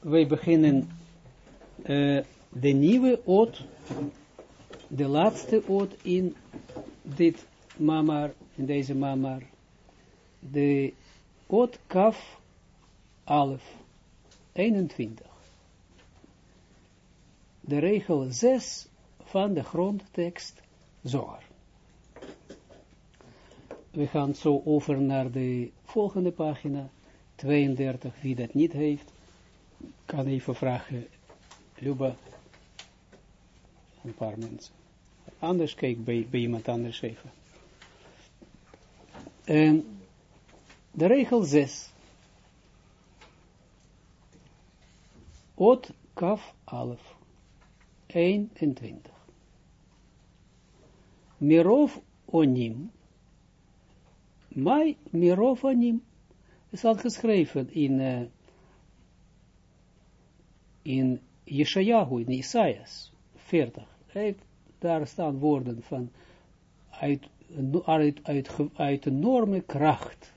wij beginnen uh, de nieuwe oot, de laatste oot in dit mamar, in deze mamar, de oot kaf alef, 21. De regel 6 van de grondtekst Zohar. We gaan zo over naar de volgende pagina, 32, wie dat niet heeft, kan even vragen, Luba, een paar mensen. Anders kijk bij, bij iemand anders even. En de regel 6. Ot kaf alef. 21. Mirov onim. Mai mirov onim. is al geschreven in, uh, in Yeshayahu, in Isaias 40. Heeft, daar staan woorden van uit, uit, uit, uit enorme kracht.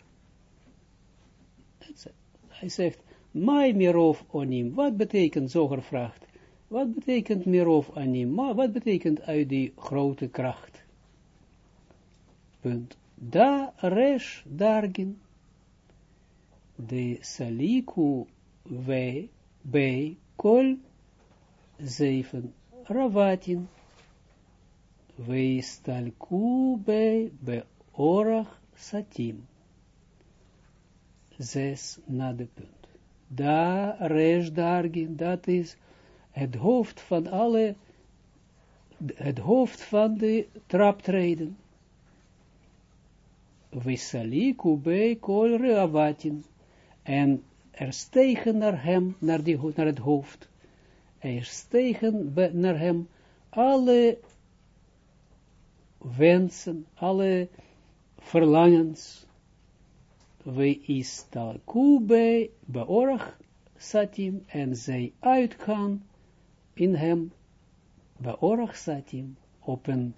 Hij zegt, Mai mirov onim. Wat betekent, zoger vraagt, wat betekent mirov onim? Wat betekent uit die grote kracht? Punt. Da resh dargin de saliku we bij kol zeven ravatin we stalku bij be orach satim zes na punt da resh dargin dat is het hoofd van alle het hoofd van de traptreden we saliku bij kol ravatin en er stegen naar hem, naar, die, naar het hoofd, er stegen naar hem alle wensen, alle verlangens, we is talkube beorach satim, en zij uitgaan in hem, beorach satim, op een,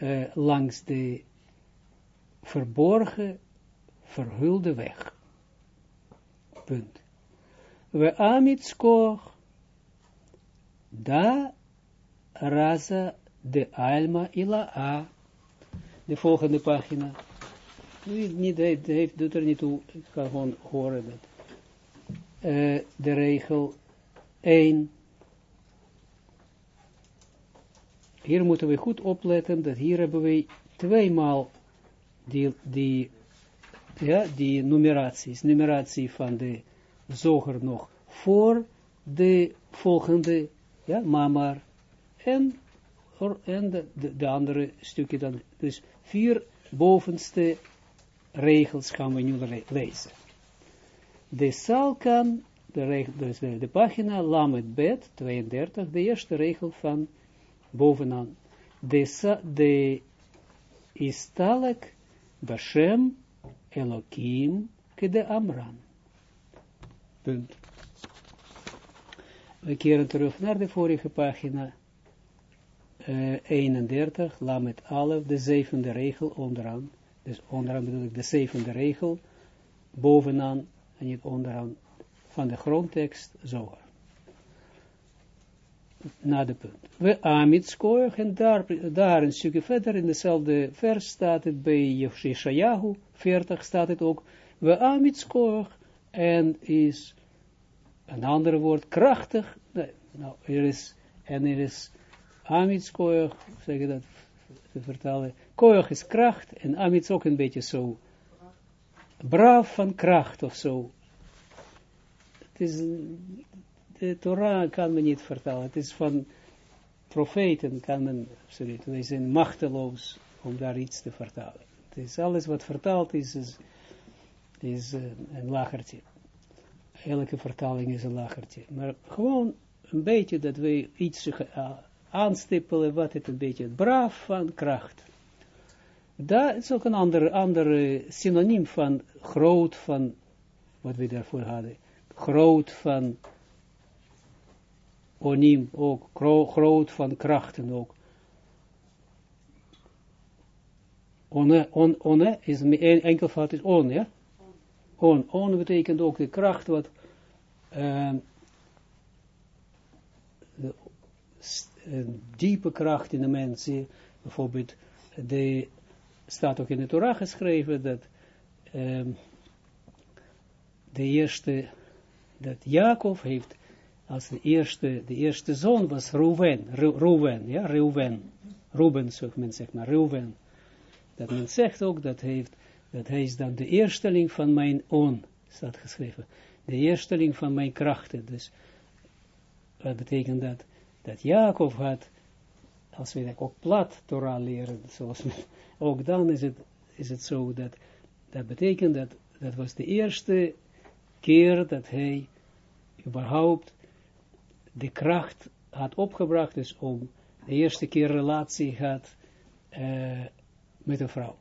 uh, langs de verborgen, verhulde weg punt. We amitskoch, da raza de alma ila a. De volgende pagina. Niet, heeft, doet er niet toe, ik kan gewoon horen dat. Uh, de regel 1. Hier moeten we goed opletten, dat hier hebben we tweemaal die, die ja, die numeraties, numeratie van de zoger nog voor de volgende, ja, mamar, en, en de, de, de andere stukje dan, dus vier bovenste regels gaan we nu le lezen. De salkan, de, dus de, de pagina Lamed Bet, 32, de eerste regel van bovenaan. De, de istalek Bashem Elohim kede Amran. Punt. We keren terug naar de vorige pagina. Uh, 31, Lamet Alef, de zevende regel onderaan. Dus onderaan bedoel ik de zevende regel, bovenaan en niet onderaan van de grondtekst zoger. Na de punt. We amitskoog en daar, daar een stukje verder in dezelfde vers staat het bij Yeshayahu 40 staat het ook, we amitskoog, en is een ander woord, krachtig, nee, nou, er is, en er is amitskoog, zeg je dat, te vertalen, koog is kracht, en amits ook een beetje zo, braaf van kracht of zo. Het is, de Torah kan men niet vertalen, het is van profeten kan men, absoluut, wij zijn machteloos om daar iets te vertalen is alles wat vertaald is, is, is uh, een lachertje. Elke vertaling is een lachertje. Maar gewoon een beetje dat we iets uh, aanstippelen wat het een beetje braaf van kracht. Dat is ook een ander, ander synoniem van groot van, wat we daarvoor hadden. Groot van oniem ook, groot van krachten ook. One, on, one is enkelvoud is on, ja? On. On betekent ook de kracht wat een diepe kracht in de mens, bijvoorbeeld, de, staat ook in de Torah geschreven, dat um, de eerste, dat Jacob heeft, als de eerste, de eerste zoon was Reuven, Reuven, ja, Reuven, Ruben, zegt men zeg maar, Reuven. Dat men zegt ook, dat, heeft, dat hij is dan de eersteling van mijn oon, staat geschreven. De eersteling van mijn krachten. Dus, wat betekent dat? Dat Jacob had, als we dat ook plat Torah leren, zoals ook dan is het, is het zo dat, dat betekent dat, dat was de eerste keer dat hij überhaupt de kracht had opgebracht, dus om de eerste keer relatie had uh, met een vrouw.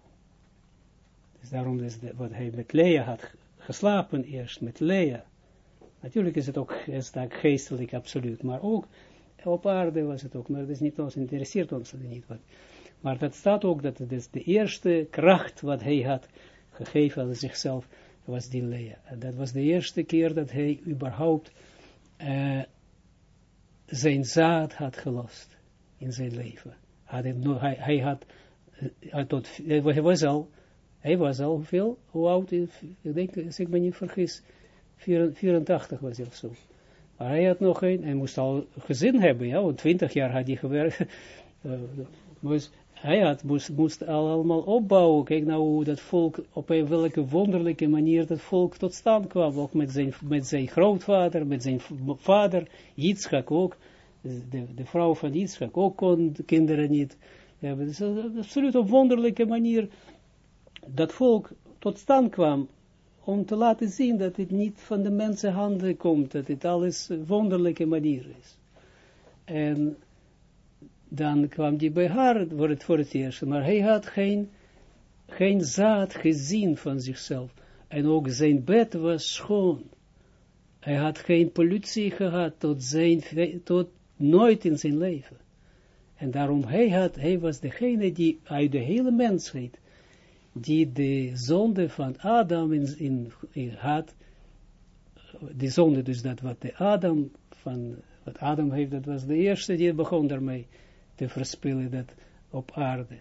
Dus daarom is wat hij met Lea had geslapen eerst, met Lea. Natuurlijk is het ook, is het geestelijk absoluut, maar ook op aarde was het ook, maar dat is niet ons, interesseert ons niet. Wat. Maar dat staat ook, dat het is de eerste kracht wat hij had gegeven aan zichzelf, was die Lea. En dat was de eerste keer dat hij überhaupt uh, zijn zaad had gelost in zijn leven. Had hij, hij, had, eh, hij, tot, hij was al, hij was al veel, hoe oud, ik denk, als ik me niet vergis, 84 was hij of zo. Maar hij had nog een, hij moest al gezin hebben, ja, want 20 jaar had hij gewerkt. uh, hij had, moest, moest al allemaal opbouwen. Kijk nou hoe dat volk, op een welke wonderlijke manier dat volk tot stand kwam. Ook met zijn, met zijn grootvader, met zijn vader, Yitzchak ook. De, de vrouw van Yitzchak ook kon de kinderen niet hebben. Dus een absoluut op wonderlijke manier dat volk tot stand kwam. Om te laten zien dat het niet van de mensenhanden komt. Dat het alles wonderlijke manier is. En dan kwam die bij haar voor het, voor het eerst, maar hij had geen, geen zaad gezien van zichzelf. En ook zijn bed was schoon. Hij had geen politie gehad tot, zijn, tot nooit in zijn leven. En daarom hij, had, hij was degene die uit de hele mensheid, die de zonde van Adam in, in, in had, de zonde dus dat wat de Adam van, wat Adam heeft, dat was de eerste die begon daarmee te verspillen dat op aarde.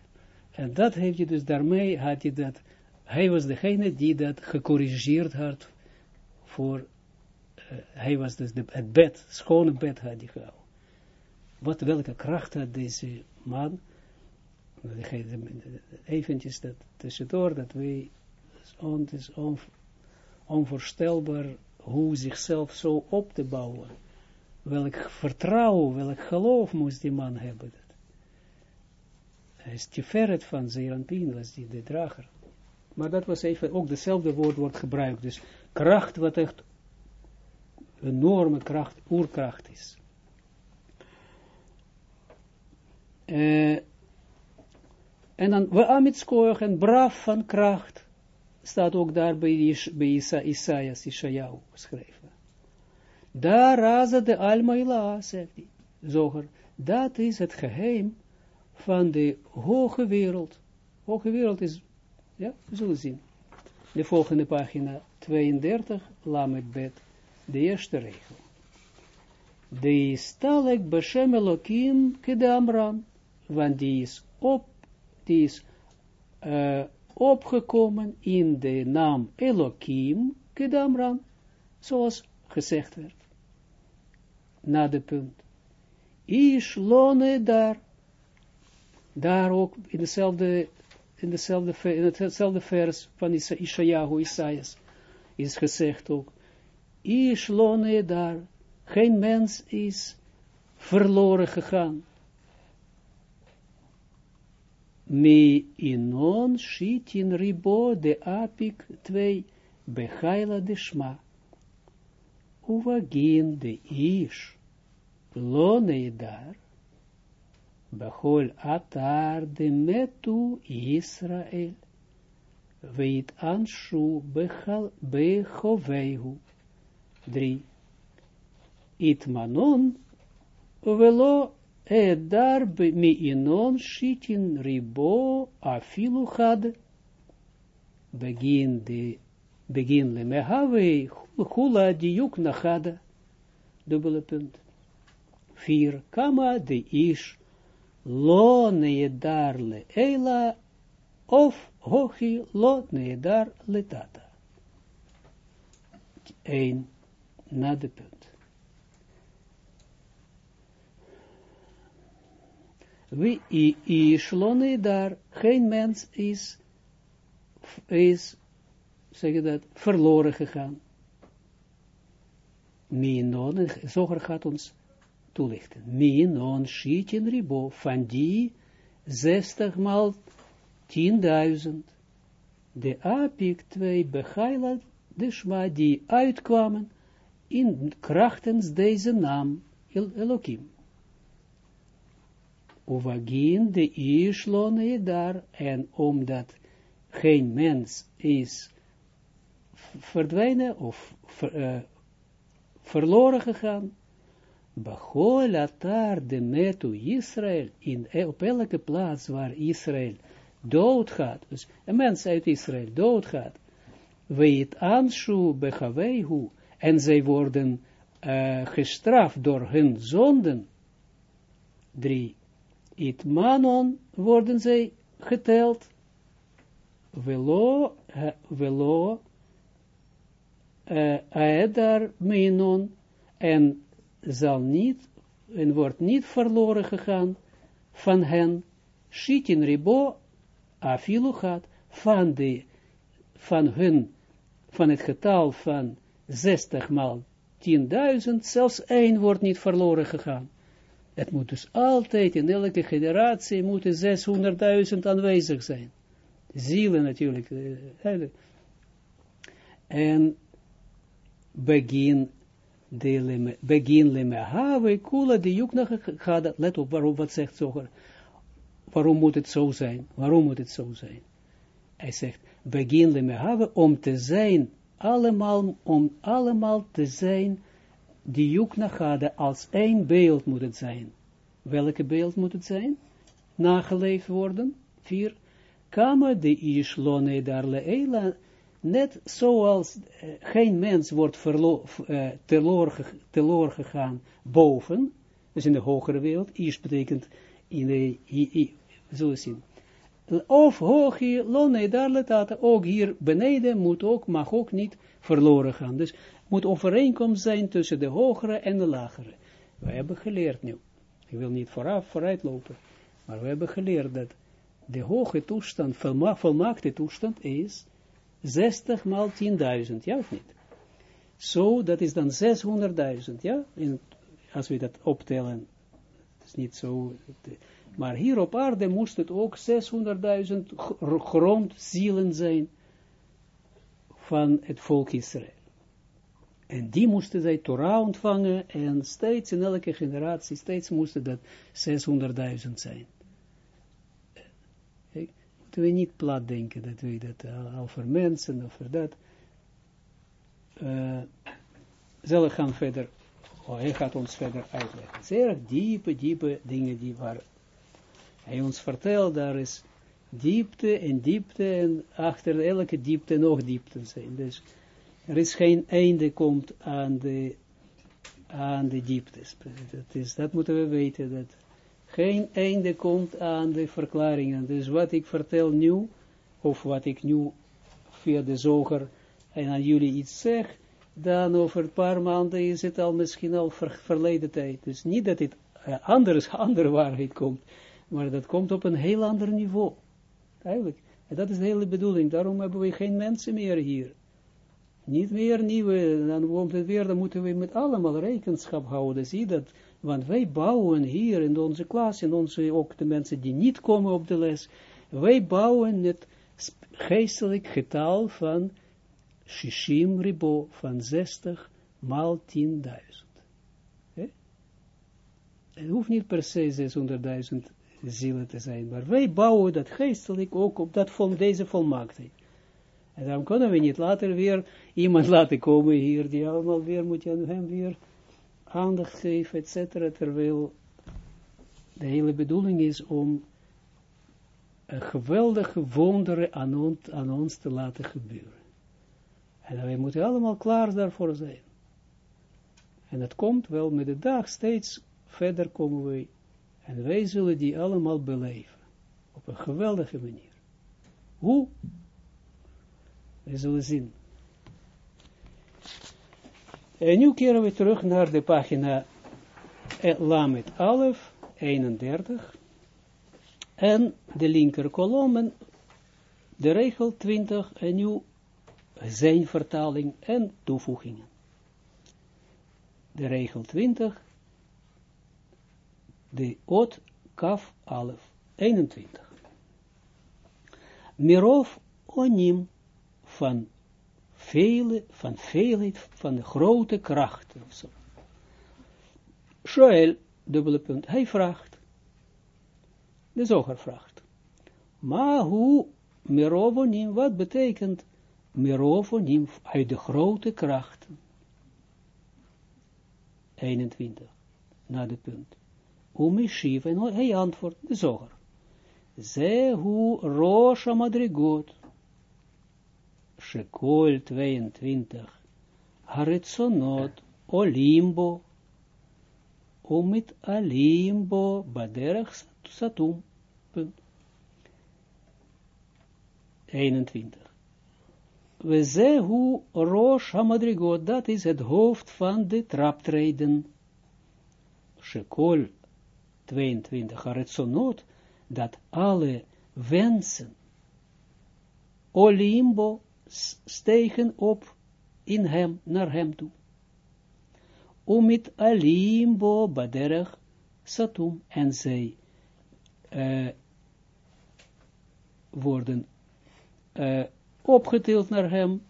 En dat heeft je dus, daarmee had je dat, hij was degene die dat gecorrigeerd had voor, uh, hij was dus het bed, het schone bed had hij gehouden. Wat, welke kracht had deze man, eventjes dat tussendoor, dat wij, het is on, onvoorstelbaar hoe zichzelf zo op te bouwen. Welk vertrouwen, welk geloof moest die man hebben. Hij is Tiferet van Zeranpien, was die de drager. Maar dat was even, ook dezelfde woord wordt gebruikt. Dus kracht wat echt enorme kracht, oerkracht is. Uh, en dan, we amitskoog en braaf van kracht, staat ook daar bij, bij Isa, Isaias, Ishayahu geschreven. Daar raza de Almaila, zegt hij, zoger, dat is het geheim van de hoge wereld. Hoge wereld is, ja, we zullen zien. De volgende pagina 32, Lamed Bet, de eerste regel. De stalek Beshem Elohim kedamran, want die is op, die is uh, opgekomen in de naam Elohim kedamran, zoals gezegd werd. Na de punt. Ish lone daar, daar ook in dezelfde, in dezelfde, in hetzelfde vers van Ishayahu, Isaias, is gezegd ook, Ishlone daar, geen mens is verloren gegaan. Me inon shitin ribo de apik 2 behaila de shma. Uvagin de ish, lone daar, Bechol atar de metu Israel. Weit anshu bechoveihu. 3. Itmanon velo edar mi inon shitin ribo afilu had. Begin de begin le mehave hula diuk nachada. dubbele punt. Vier, kama de ish, lo needar le eila, of hochi lo needar le tata. Eén, na de punt. Wie ish lo needar, geen mens is, is, zeg je dat, verloren gegaan. Minon, Zoger gaat ons toelichten. Minon, shitin ribo, van die 60 maal 10.000. De apik 2 begaila de shma die uitkwamen in krachtens deze naam El Elohim. Ovagin de Ishlone daar en omdat geen mens is verdwijnen of uh, verloren gegaan. Bechol atar de metu Israël, in, op elke plaats waar Israël doodgaat, dus een mens uit Israël doodgaat, weet anshu bechavehu, en zij worden uh, gestraft door hun zonden, drie, it manon worden zij geteld, velo, velo, aedar menon, en zal niet, en wordt niet verloren gegaan van hen, shitin ribo, afilu gaat, van van hun, van het getal van 60 maal 10.000, zelfs één wordt niet verloren gegaan. Het moet dus altijd, in elke generatie, moeten 600.000 aanwezig zijn. Zielen natuurlijk. En begin de begin lemehave kula de yukna. Let op waarom wat zegt Zoger. Waarom moet het zo zijn? Waarom moet het zo zijn? Hij zegt begin lemehave om te zijn allemaal om allemaal te zijn die yukna gada als één beeld moet het zijn. Welke beeld moet het zijn? Nageleefd worden. Vier. Kama de ishlone darle eila net zoals uh, geen mens wordt uh, teloor, gegaan boven, dus in de hogere wereld, is betekent in de, i, i, zullen zien. Of hoog hier, lonne darletata, ook hier beneden moet ook, mag ook niet verloren gaan. Dus moet overeenkomst zijn tussen de hogere en de lagere. We hebben geleerd nu, ik wil niet vooraf vooruit lopen, maar we hebben geleerd dat de hoge toestand, volmaakte toestand is 60 maal 10.000, ja of niet? Zo, dat is dan 600.000, ja? In, als we dat optellen, het is niet zo, maar hier op aarde moest het ook 600.000 grondzielen zijn van het volk Israël. En die moesten zij Torah ontvangen en steeds in elke generatie, steeds moesten dat 600.000 zijn moeten we niet plat denken dat we dat uh, over mensen, over dat. Uh, zullen gaan verder, oh, hij gaat ons verder uitleggen. Zeer diepe, diepe dingen die waar hij ons vertelt, daar is diepte en diepte en achter elke diepte nog diepte zijn. Dus er is geen einde komt aan de, aan de dieptes. Dat, is, dat moeten we weten, dat geen einde komt aan de verklaringen. Dus wat ik vertel nu, of wat ik nu via de zoger en aan jullie iets zeg, dan over een paar maanden is het al misschien al verleden tijd. Dus niet dat het uh, anders, andere waarheid komt, maar dat komt op een heel ander niveau. Eigenlijk. En dat is de hele bedoeling. Daarom hebben we geen mensen meer hier. Niet meer nieuwe, dan komt het weer, dan moeten we met allemaal rekenschap houden. Zie dat want wij bouwen hier in onze klas, en onze, ook de mensen die niet komen op de les, wij bouwen het geestelijk getal van Shishim Ribo, van 60 maal 10.000. Het hoeft niet per se 600.000 zielen te zijn, maar wij bouwen dat geestelijk ook op dat van deze volmaaktheid. En daarom kunnen we niet later weer iemand laten komen hier, die allemaal weer moet je hem weer aandacht geven, et cetera, terwijl de hele bedoeling is om een geweldige wonderen aan ons, te laten gebeuren. En wij moeten allemaal klaar daarvoor zijn. En het komt wel met de dag steeds verder komen wij. En wij zullen die allemaal beleven. Op een geweldige manier. Hoe? We zullen zien. En nu keren we terug naar de pagina Lamet 11, 31. En de linker kolom, de regel 20, en nu zijn vertaling en toevoegingen. De regel 20, de ot kaf alef, 21. Mirov onim van vele, van veelheid, van de grote kracht. Shoel, dubbele punt, hij vraagt, de zoger vraagt, maar hoe merovonim, wat betekent merovonim uit de grote krachten? 21, na de punt. Umeshiv, en hij antwoordt, de zoger. Zehu Rosh Madrigot, Shekol 22, Haritzonot, Olimbo, Omit Alimbo, Baderach Satum. Punt. 21. We zehu Rosh Hamadrigot, dat is het hoofd van de traptreden. Shekol 22, Haritzonot, dat alle wensen Olimbo stegen op in hem, naar hem toe. Omit alimbo baderach satum. En zij uh, worden uh, opgetild naar hem,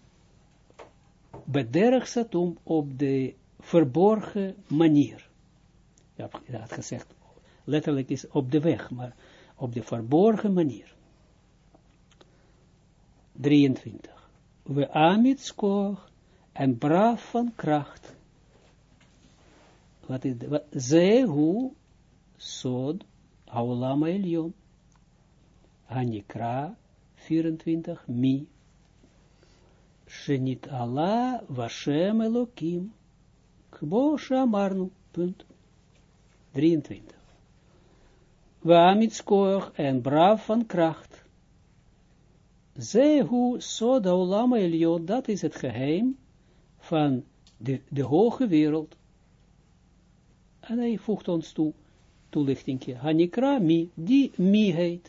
baderach satum, op de verborgen manier. Ja, dat had gezegd, letterlijk is op de weg, maar op de verborgen manier. 23. We amitskoch en braaf van kracht. Wat is Zehu sod haulam elion. Hanikra 24 mi. Shenit Allah Vashem Elokim. Kbo Shamarnu. Punt. 23. Waamitskoch en braaf van kracht. Zehu soda olama eliot, dat is het geheim van de, de hoge wereld. En hij voegt ons toe, toelichtingje, Hanikra mi, die mi.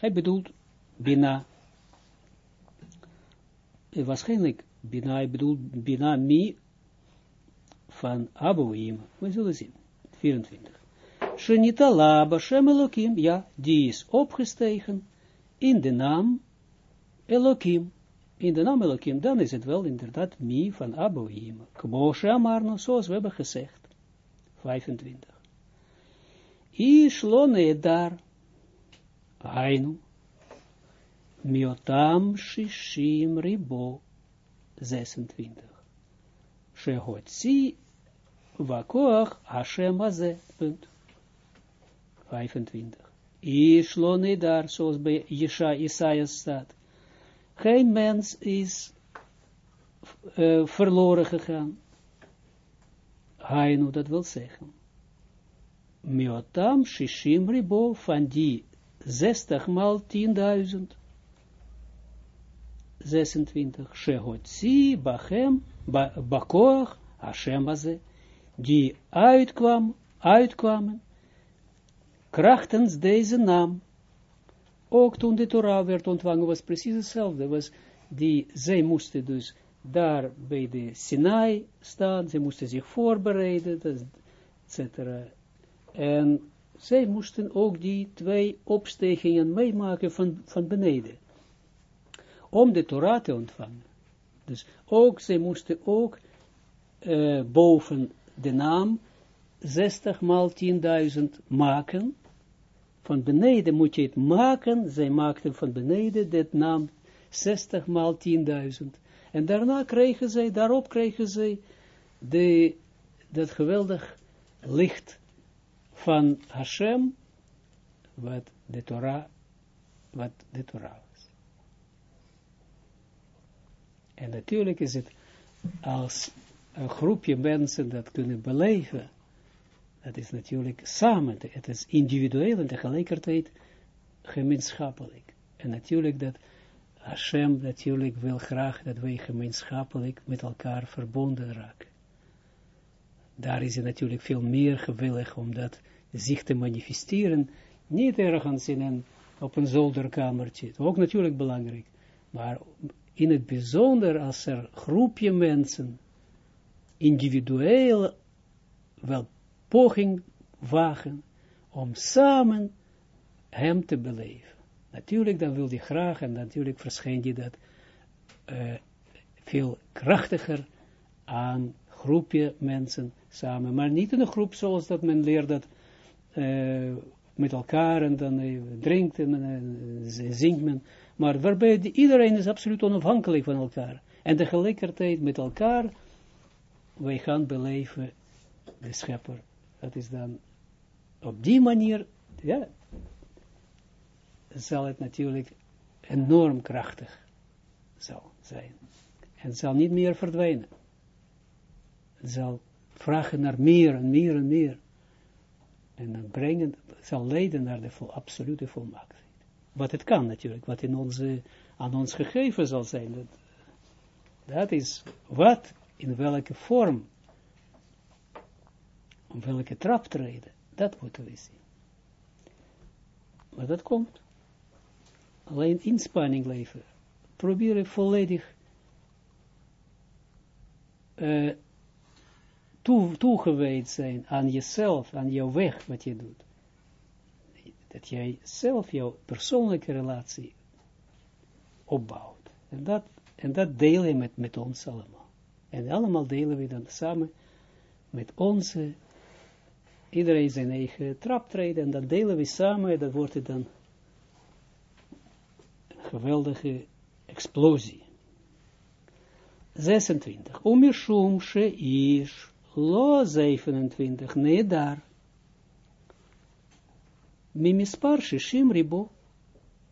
Hij bedoelt Bina. Waarschijnlijk Bina, hij bedoelt Bina mi van Abouim. We zullen zien. 24. Shenitala Bashem Elohim, ja, die is opgestegen in de naam Elohim. In de naam Elohim, dan is het wel inderdaad mi van Aboim. Kmoshe Amarno, zoals we hebben gezegd. 25. Ishlone daar, Hainu, Miotam Shishim Ribo, 26. Shehotzi Vakoach Hashem punt. 25. Ishlone daar, zoals bij Jesha, Isaiah staat. Geen mens is uh, verloren gegaan. Hainu, dat wil zeggen. Miotam Shishim Ribo, van die 60 maal 10.000. 26. Shehotzi Bachem, Bakoach, Hashem die uitkwam, uitkwamen krachtens deze naam. Ook toen de Torah werd ontvangen, was precies hetzelfde. Was die, zij moesten dus daar bij de Sinai staan, zij moesten zich voorbereiden, etc. En zij moesten ook die twee opstegingen meemaken van, van beneden. Om de Torah te ontvangen. Dus ook, zij moesten ook uh, boven de naam 60 maal 10.000 maken, van beneden moet je het maken, zij maakten van beneden dit naam 60 maal 10.000. En daarna kregen zij, daarop kregen zij de, dat geweldig licht van Hashem, wat de Torah, wat de Torah was. En natuurlijk is het als een groepje mensen dat kunnen beleven, dat is natuurlijk samen, het is individueel en tegelijkertijd gemeenschappelijk. En natuurlijk dat Hashem natuurlijk wil graag dat wij gemeenschappelijk met elkaar verbonden raken. Daar is hij natuurlijk veel meer gewillig om dat zich te manifesteren, niet ergens in een, op een zolderkamertje, ook natuurlijk belangrijk, maar in het bijzonder als er groepje mensen individueel wel poging wagen om samen hem te beleven. Natuurlijk, dan wil hij graag, en natuurlijk verschijnt hij dat uh, veel krachtiger aan groepje mensen samen, maar niet in een groep zoals dat men leert dat uh, met elkaar en dan uh, drinkt en zingt men, maar waarbij iedereen is absoluut onafhankelijk van elkaar. En tegelijkertijd met elkaar, wij gaan beleven de schepper. Dat is dan op die manier, ja, zal het natuurlijk enorm krachtig zal zijn. En zal niet meer verdwijnen. Het zal vragen naar meer en meer en meer. En dan brengen, zal leiden naar de vol, absolute volmaaktheid. Wat het kan natuurlijk, wat in onze, aan ons gegeven zal zijn. Dat, dat is wat, in welke vorm, op welke trap treden, dat moeten we zien. Maar dat komt alleen inspanning leven. Probeer volledig uh, toe, toegewijd zijn aan jezelf, aan jouw weg, wat je doet. Dat jij zelf jouw persoonlijke relatie opbouwt. En dat, en dat deel je met, met ons allemaal. En allemaal delen we dan samen met onze, iedereen zijn eigen traptreden, en dat delen we samen, en dat wordt het dan geweldige explosie. 26. Umishum she ish lo 27. Nedar. Mimispar shishim ribo.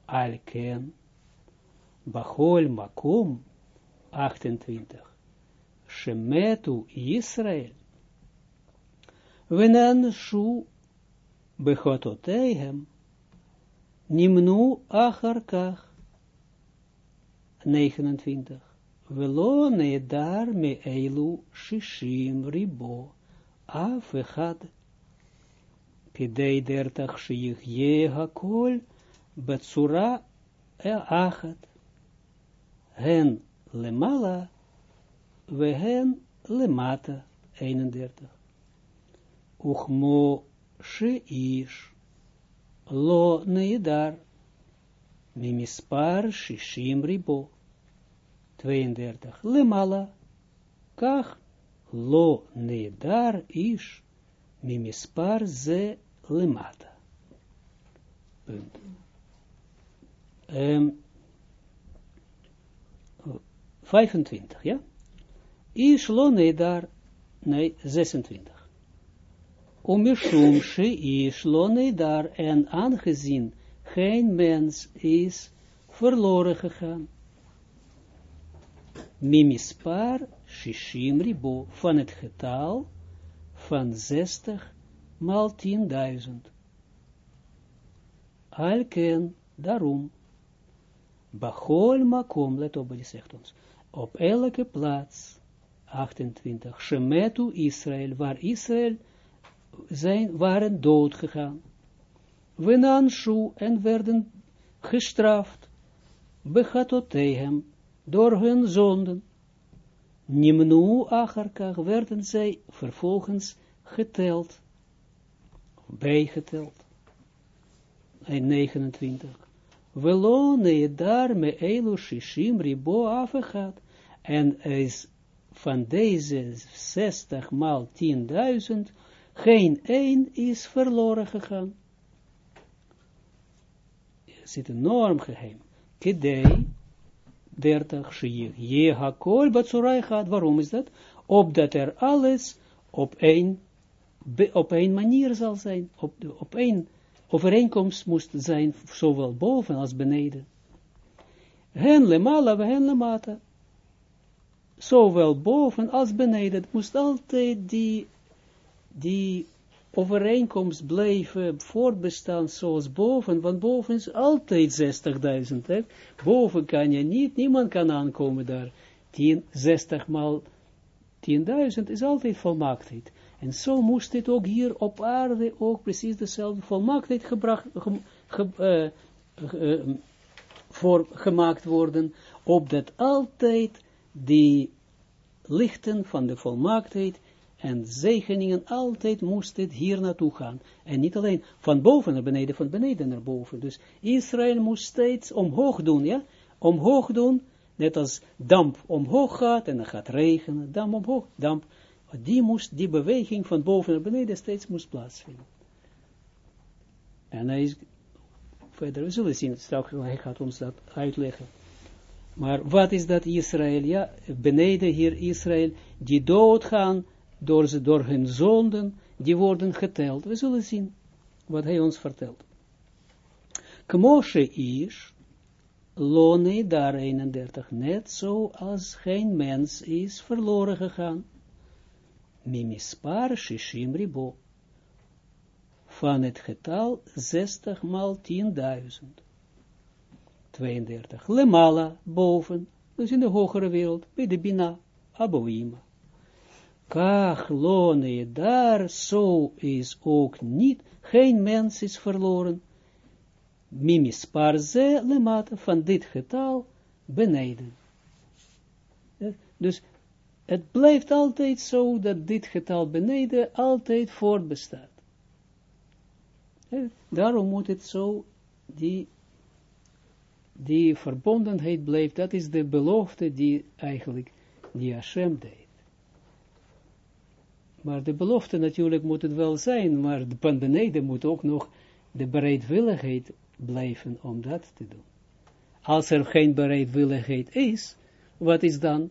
Alken. Bachol makom. 28. Shemetu Israel. Venan shu bechototeihem. Nimnu acharkach. 29. Velo daar me eilu shishim ribo af echad. Kidei dertach shiyich je hakol. Hen lemala hen lemata 31. Uchmo ish lo neidar mimispar shishim ribo 32. Lemala, kach, lo nedar ish, mimispar ze lemata. Punt. Um, 25, ja? Ish lo nedar, nee, 26. Omishum lo nedar, en aangezien geen mens is verloren gegaan mimispar shishim ribo, van het getal van 60 maal 10.000. Alken, daarom, Bachol makom, let op hij zegt ons, op elke plaats, 28, Shemetu Israël, waar Israël zijn, waren doodgegaan. Wenanshu en werden gestraft, Bechatotehem, door hun zonden. Nimnu acharkach werden zij vervolgens geteld, bijgeteld. En 29. Velone daar me elu shishim ribo afegat. En is van deze 60 maal 10.000 geen één is verloren gegaan. Er zit een enorm geheim. Kedei 30, Shir, Je hakol batsurai gaat. Waarom is dat? Opdat er alles op één, op één manier zal zijn, op, op één overeenkomst moest zijn, zowel boven als beneden. Hen lemala, hen lemata. zowel boven als beneden. Het moest altijd die, die overeenkomst blijven voortbestaan zoals boven, want boven is altijd 60.000. Boven kan je niet, niemand kan aankomen daar. 10, 60 maal 10.000 is altijd volmaaktheid. En zo moest dit ook hier op aarde ook precies dezelfde volmaaktheid gebracht, ge, uh, voor gemaakt worden, opdat altijd die lichten van de volmaaktheid en zegeningen altijd moest het hier naartoe gaan. En niet alleen van boven naar beneden, van beneden naar boven. Dus Israël moest steeds omhoog doen, ja, omhoog doen, net als damp omhoog gaat en dan gaat regenen, damp omhoog, damp. Die moest, die beweging van boven naar beneden steeds moest plaatsvinden. En hij is verder, we zullen zien, straks hij gaat ons dat uitleggen. Maar wat is dat Israël? Ja, beneden hier Israël, die doodgaan door, ze, door hun zonden, die worden geteld. We zullen zien wat hij ons vertelt. Kmoshe is, Lone daar 31, net zoals geen mens is verloren gegaan. Mimispar shishim ribo. Van het getal 60 maal 10.000. 32. Lemala, boven, dus in de hogere wereld, bij de Bina, Aboima. Kach, lone, daar, zo is ook niet, geen mens is verloren. Mimis parze, lemata, van dit getal, beneden. Dus het blijft altijd zo dat dit getal beneden altijd voortbestaat. Daarom moet het zo, die die verbondenheid blijft, dat is de belofte die eigenlijk, die Hashem deed. Maar de belofte natuurlijk moet het wel zijn, maar van beneden moet ook nog de bereidwilligheid blijven om dat te doen. Als er geen bereidwilligheid is, wat is dan?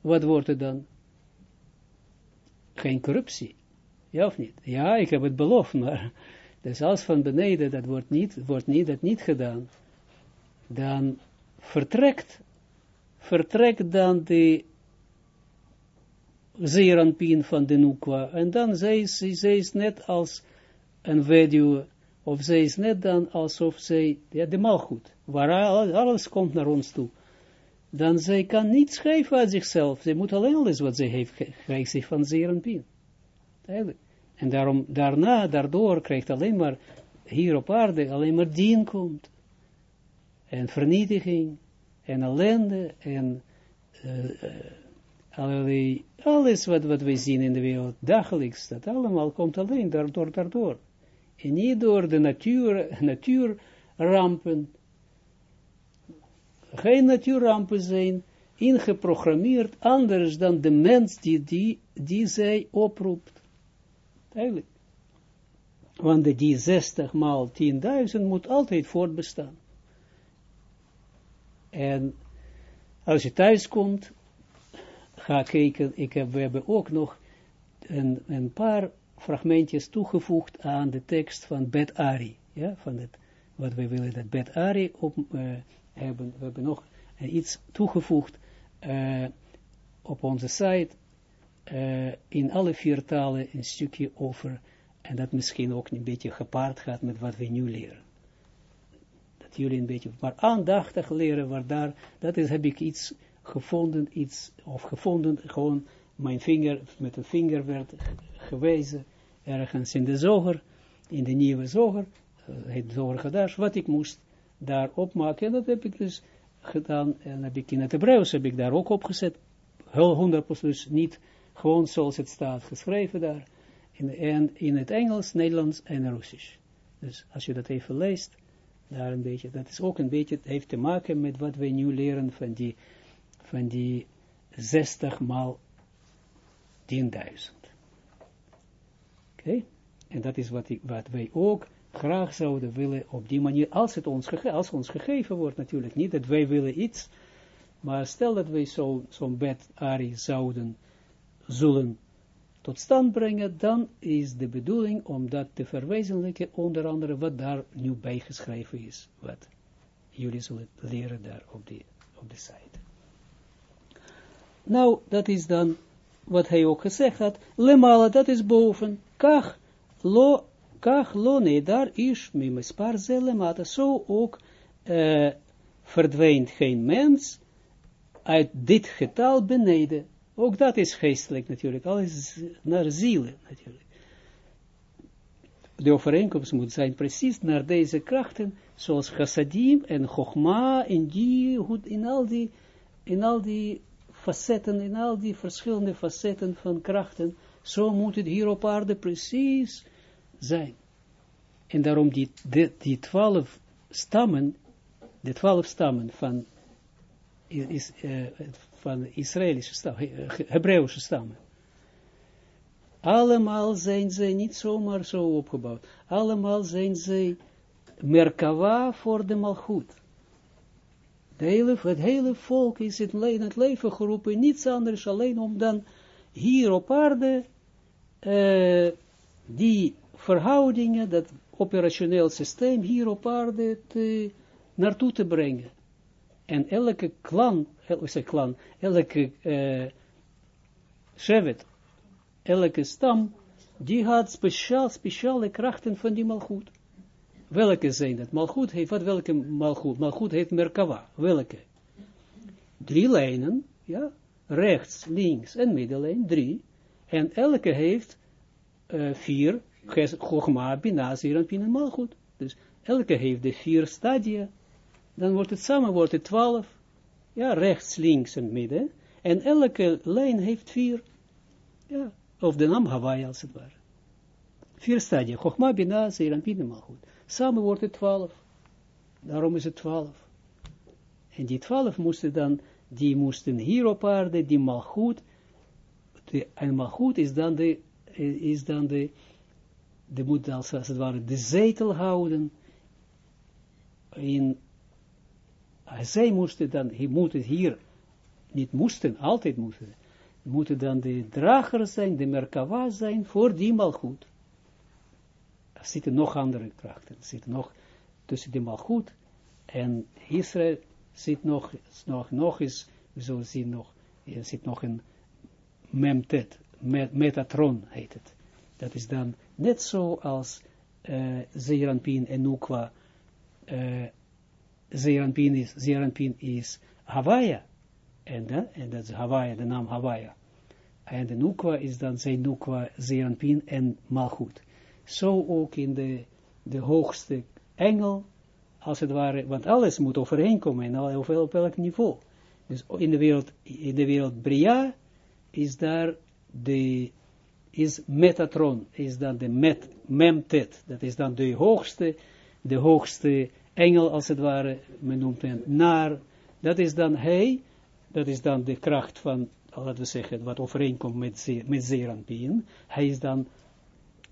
Wat wordt er dan? Geen corruptie. Ja of niet? Ja, ik heb het beloofd, maar dus als van beneden dat wordt niet, wordt niet, dat niet gedaan, dan vertrekt, vertrekt dan de zeeranpien van de Nukwa, en dan zij is, zij is net als een weduwe, of zij is net dan alsof zij, ja, de malgoed, waar alles komt naar ons toe, dan zij kan niets geven aan zichzelf, zij moet alleen alles wat zij heeft, krijgt zich van zeeranpien. En daarom, daarna, daardoor krijgt alleen maar, hier op aarde, alleen maar dien komt. En vernietiging, en ellende, en uh, allerlei, alles wat, wat we zien in de wereld, dagelijks, dat allemaal komt alleen daardoor, daardoor. En niet door de natuur, natuurrampen, geen natuurrampen zijn ingeprogrammeerd, anders dan de mens die, die, die zij oproept. Eigenlijk. Want die 60 maal 10.000 moet altijd voortbestaan. En als je thuis komt, ga kijken, ik heb, we hebben ook nog een, een paar fragmentjes toegevoegd aan de tekst van Bet Ari, van het, wat we willen dat Bet Ari op, uh, hebben, we hebben nog iets toegevoegd uh, op onze site, in alle vier talen een stukje over, en dat misschien ook een beetje gepaard gaat met wat we nu leren. Jullie een beetje, maar aandachtig leren, waar daar, dat is, heb ik iets gevonden, iets, of gevonden, gewoon mijn vinger, met een vinger werd gewezen, ergens in de zoger, in de nieuwe zoger, uh, het zoger wat ik moest daar opmaken, en dat heb ik dus gedaan, en heb ik in het Hebreeuws heb ik daar ook opgezet, heel 100% dus niet gewoon zoals het staat geschreven daar, in, en in het Engels, Nederlands en Russisch. Dus als je dat even leest, daar een beetje, dat is ook een beetje, heeft te maken met wat wij nu leren van die, van die 60 maal 10.000. Oké, en dat is wat, ik, wat wij ook graag zouden willen op die manier, als het ons, ons gegeven wordt natuurlijk, niet dat wij willen iets, maar stel dat wij zo'n zo bed Ari zouden, zullen tot stand brengen, dan is de bedoeling om dat te verwezenlijken, onder andere wat daar nu bijgeschreven is, wat jullie zullen leren daar op, die, op de site. Nou, dat is dan wat hij ook gezegd had, lemala, dat is boven, kach, lo, kach, lo, nee, daar is, mimispar, ze lemata, zo ook, uh, verdwijnt geen mens uit dit getal beneden. Ook dat is geestelijk natuurlijk, alles naar zielen natuurlijk. De overeenkomst moet zijn precies naar deze krachten, zoals chassadim en chogma, in die, in al die, in al die facetten, in al die verschillende facetten van krachten, zo moet het hier op aarde precies zijn. En daarom die, die, die twaalf stammen, de twaalf stammen van, is, uh, van Israëlische stammen, Hebreeuwse stammen, allemaal zijn ze niet zomaar zo opgebouwd. Allemaal zijn ze merkava voor de hele, het hele volk is in het leven geroepen, niets anders alleen om dan hier op aarde uh, die verhoudingen, dat operationeel systeem hier op aarde te, naartoe te brengen. En elke klan, klan, elke uh, shevet, elke stam, die had speciaal, speciale krachten van die malgoed. Welke zijn dat? Malgoed heeft, wat welke malgoed? Malgoed heeft Merkava. Welke? Drie lijnen, ja, rechts, links en middellijn, drie. En elke heeft uh, vier, Chogma, Bina, Zir en Malgoed. Dus elke heeft de vier stadia. Dan wordt het samen, wordt het twaalf. Ja, rechts, links en midden. En elke lijn heeft vier. Ja, of de naam Hawaii als het ware. Vier stadia. Chogma, Bina, Zeer en Malchut. Samen wordt het twaalf. Daarom is het twaalf. En die twaalf moesten dan, die moesten hier op aarde, die de, en Malchut is dan de, is dan de, de moet als, het ware de zetel houden in, zij moesten dan, hij moet het hier, niet moesten, altijd moesten, moeten dan de drager zijn, de Merkava zijn, voor die malgoed. Zitten nog andere krachten, er zitten nog tussen de malgoed en Israël zit nog, nog, nog eens, we zullen zien nog, er zit nog een memtet, met, metatron heet het. Dat is dan net zo als uh, Zeranpin en Nukwa, uh, Zeranpin is, Zeranpin is Hawaii, en, en dat is Hawaii, de naam Hawaii. En de Nukwa is dan zijn Nukwa, Zeranpin en Malchut. Zo ook in de, de hoogste engel, als het ware, want alles moet overeenkomen en al, op elk niveau. Dus in de wereld, in de wereld Bria is daar de, is Metatron, is dan de met, Memtet, dat is dan de hoogste, de hoogste engel als het ware, men noemt hem naar, dat is dan hij, dat is dan de kracht van, laten we zeggen, wat overeenkomt met, met Zeranpien, hij is dan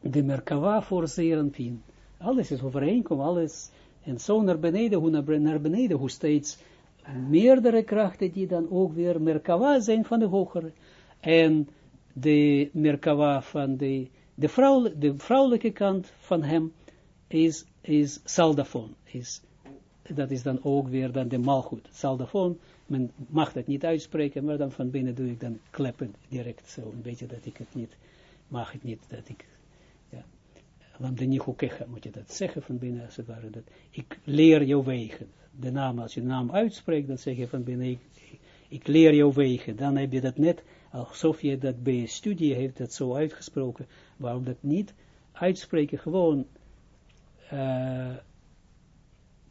de Merkava voor Zeranpien. Alles is overeenkomt, alles, en zo naar beneden, hoe naar, beneden, hoe steeds meerdere krachten die dan ook weer Merkava zijn van de hogere, en de Merkava van de, de, vrouw, de vrouwelijke kant van hem is is saldafon. Is, dat is dan ook weer dan de malgoed. Saldafon, men mag dat niet uitspreken, maar dan van binnen doe ik dan kleppen direct zo, een beetje dat ik het niet, mag het niet, dat ik, lamde nichukecha, moet je dat zeggen van binnen, als het ware, dat ik leer jou wegen. De naam, als je de naam uitspreekt, dan zeg je van binnen, ik, ik leer jou wegen. Dan heb je dat net, alsof je dat bij studie heeft dat zo uitgesproken, waarom dat niet uitspreken, gewoon uh,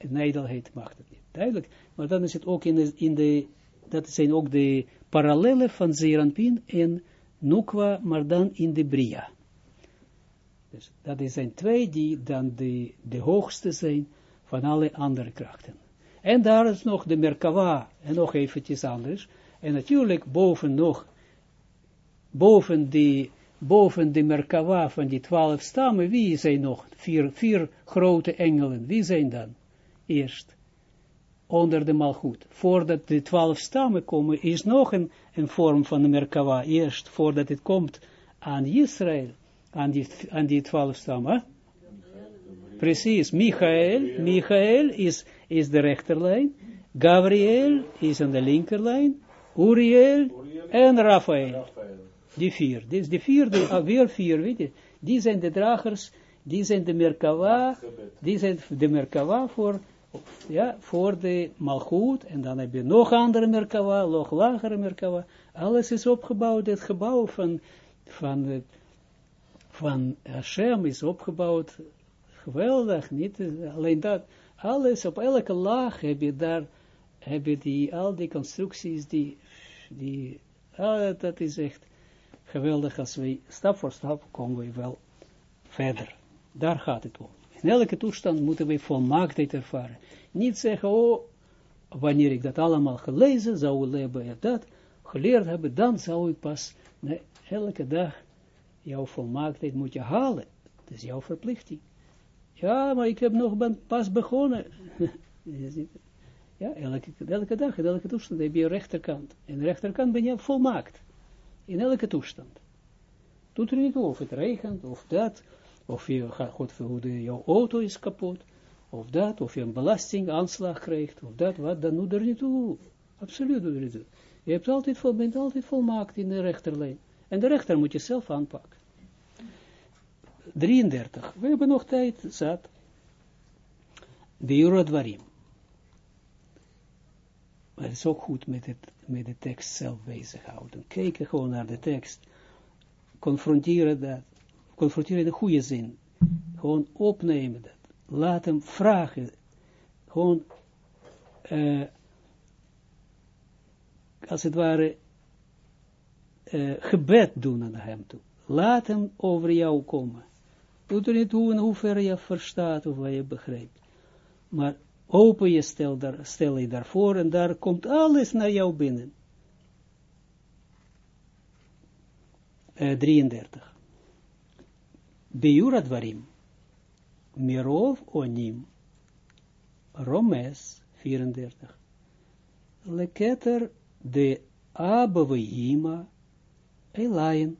nijdelheid mag het niet. Duidelijk. Maar dan is het ook in de, in de dat zijn ook de parallellen van Zeranpin en Nukwa, maar dan in de Bria. Dus dat zijn twee die dan de, de hoogste zijn van alle andere krachten. En daar is nog de Merkava, en nog eventjes anders. En natuurlijk boven nog, boven die boven de Merkava van die twaalf stammen, wie zijn nog? Vier, vier grote engelen, wie zijn dan? Eerst, onder de Malchut. Voordat de twaalf stammen komen, is nog een, een vorm van de Merkava. Eerst, voordat het komt aan Israël, aan die, aan die twaalf stammen. Precies, Michael, Michael is, is de rechterlijn, Gabriel is aan de linkerlijn, Uriel en. Raphaël. Die vier. Dus die vier, ah, weer vier, weet je. Die zijn de dragers, die zijn de Merkava, die zijn de Merkava voor, ja, voor de Malchut. En dan heb je nog andere Merkava, nog lagere Merkava. Alles is opgebouwd, het gebouw van, van, het, van Hashem is opgebouwd. Geweldig, niet alleen dat. Alles, op elke laag heb je daar, die, al die constructies, die, die, ah, dat is echt geweldig als we stap voor stap komen we wel verder. Daar gaat het om. In elke toestand moeten we volmaaktheid ervaren. Niet zeggen, oh, wanneer ik dat allemaal gelezen zou hebben, en dat geleerd hebben, dan zou ik pas, elke dag jouw volmaaktheid moet je halen. Dat is jouw verplichting. Ja, maar ik heb nog ben pas begonnen. Ja, elke, elke dag, in elke toestand heb je rechterkant. En de rechterkant ben je volmaakt. In elke toestand. Doet er niet toe of het regent, of dat, of je gaat, God verhoede, jouw auto is kapot, of dat, of je een belastingaanslag krijgt, of dat, wat, dan doet er niet toe. Absoluut doet er niet toe. Je hebt altijd vol, bent altijd volmaakt in de rechterlijn. En de rechter moet je zelf aanpakken. 33. We hebben nog tijd, zat. De Dwarim. Maar het is ook goed met, het, met de tekst zelf bezighouden. Kijken gewoon naar de tekst. Confronteren dat. Confronteren in de goede zin. Gewoon opnemen dat. Laat hem vragen. Gewoon, eh, als het ware, eh, gebed doen aan hem toe. Laat hem over jou komen. Doet er niet toe in je verstaat of wat je begrijpt. Maar open je stel, daar, stel je daarvoor en daar komt alles naar jou binnen. Eh, 33. Bejurat varim. Mirov onim. Romes 34. Leketer de Abavima Elain.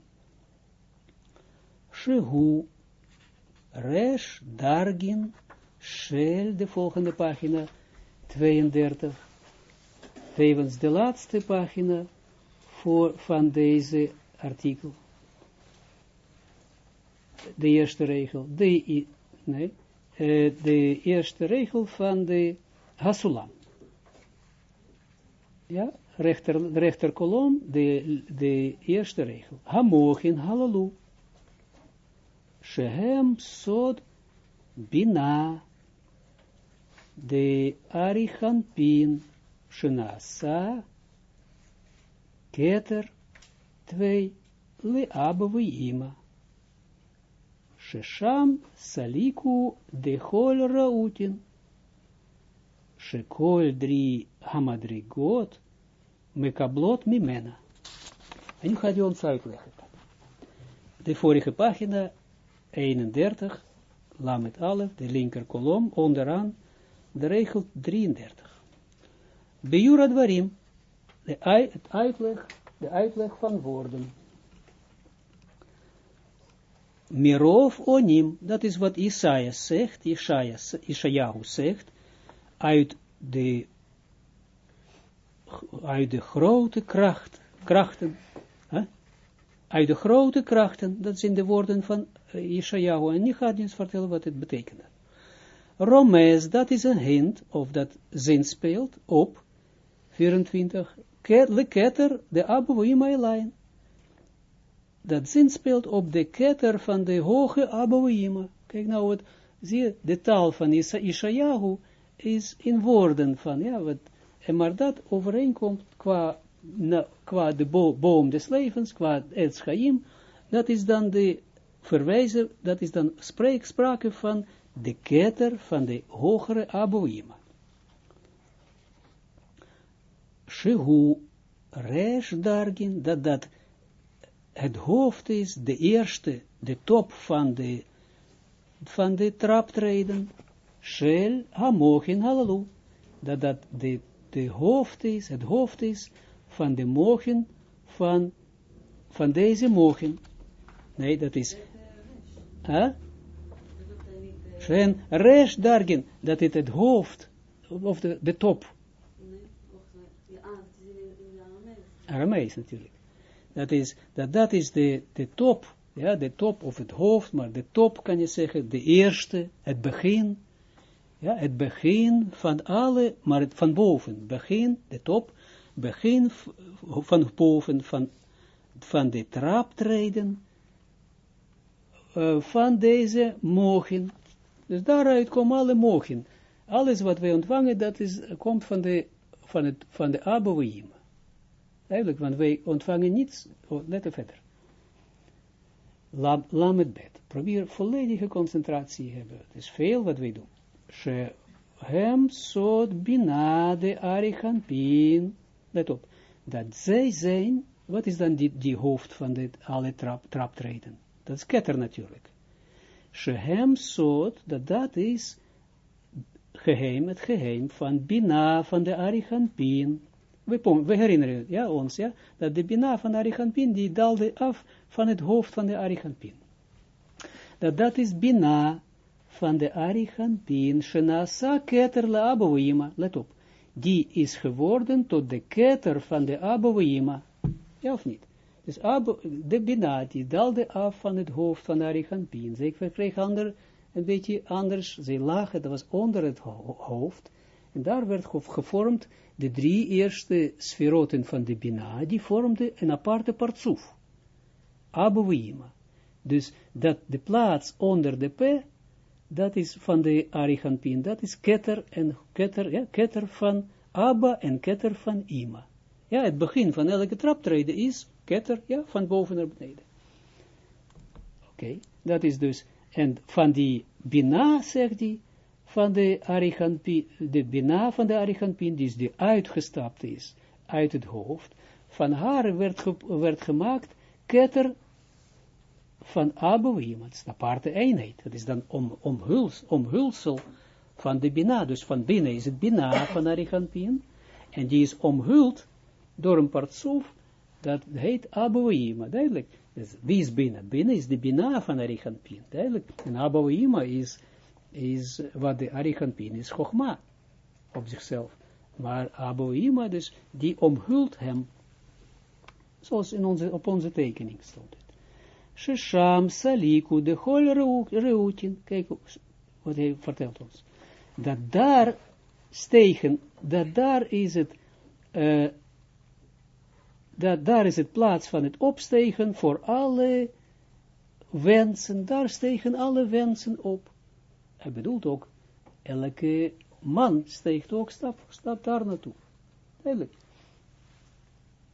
Shehu Resh Dargin Shel, de volgende pagina, 32, tevens de laatste pagina voor, van deze artikel. De eerste regel, de, nee, de eerste regel van de Hasulam. Ja, rechter, de rechterkolom, de, de eerste regel. Hamochin halalu. Shehem sod bina de Arichanpin Shenasa Keter 2 Leabavi Shesham Saliku de Hol Rautin Shekol drie Hamadrigot Mekablot Mimena. En nu gaat hij ons uitleggen. De vorige pagina 31, Lamet Alef, de linker kolom, onderaan de regel 33. Bejura dwarim, de het uitleg, de uitleg van woorden. Mirov onim, dat is wat Isaiah zegt, Isaiah zegt, uit de, uit de grote kracht, krachten, hè? uit de grote krachten, dat zijn de woorden van Isaiah, en ik ga eens vertellen wat het betekent. Romes, dat is een hint, of dat zin speelt, op 24, le ketter, de Abouima Dat zin speelt op de ketter van de hoge Abouima. Kijk nou wat, zie je, de taal van Ishayahu is in woorden van, ja, wat, en maar dat overeenkomt qua, na, qua de bo boom des levens, qua het dat is dan de verwijzen, dat is dan spreek, sprake van de keter van de hogere Aboima. Shehu resh dargin, dat dat het hoofd is, de eerste, de top van de, van de traptreden, shel hamochin halalu, dat dat de, de hoofd is, het hoofd is van de mogen van, van deze mogen. Nee, dat is, hè? Huh? Resh dargin, dat is het hoofd, of de, de top. Aramees natuurlijk. Dat is, dat, dat is de, de top, ja, de top of het hoofd, maar de top kan je zeggen, de eerste, het begin, ja, het begin van alle, maar het van boven, begin, de top, begin van boven, van, van de traptreden, uh, van deze mogen. Dus daaruit komen alle mogen. Alles wat wij ontvangen, dat is, komt van de, van het, van de. Eigenlijk, want wij ontvangen niets, oh, verder. Lam, het bed. Probeer volledige concentratie hebben. Het is veel wat wij doen. She hem sod binade arichanpin. Let op. Dat zij zijn, wat is dan die, hoofd van dit alle trap, traptreden? Dat is ketter natuurlijk. Shehem sod, dat dat is geheim, het geheim van Bina, van de Arichanpin. We, we herinneren ja, ons, ja, dat de Bina van de Arichanpin, die dalde af van het hoofd van de Arichanpin. Dat dat is Bina van de Arichanpin, Shenasa keter la Abouima, let op, die is geworden tot de keter van de Abouima. Ja of niet? Dus de Bina, die dalde af van het hoofd van de Arichanpin. Zij kreeg ander een beetje anders. Zij lagen, dat was onder het hoofd. En daar werd gevormd de drie eerste sferoten van de Bina, die vormden een aparte partsoef. Abouima. Dus dat de plaats onder de P, dat is van de Arichampin, dat is ketter en ketter, ja, ketter van Abba en ketter van Ima. Ja, het begin van elke traptreden is ketter, ja, van boven naar beneden. Oké, dat is dus en van die Bina, zegt hij, van de Arichampin, de Bina van de Arichampin, die, is die uitgestapt is uit het hoofd, van haar werd, werd gemaakt ketter van Abouim, het is een aparte eenheid, dat is dan om, omhuls, omhulsel van de Bina, dus van binnen is het Bina van Arichampin, en die is omhuld door een partsoef, dat heet Abouima, duidelijk. Dus wie is binnen? Binnen is de bina van Arichanpin, duidelijk. En Abouima is, is wat de Arichanpin is, Chogma, op zichzelf. Maar Abouima, dus, die omhult hem, zoals in onze, op onze tekening stond het. Shesham, Saliku, de hol reutin, kijk wat hij vertelt ons. Dat daar stegen, dat daar is het, uh, dat daar is het plaats van het opstegen voor alle wensen, daar stegen alle wensen op. Hij bedoelt ook, elke man steekt ook stap voor stap daar naartoe. Duidelijk.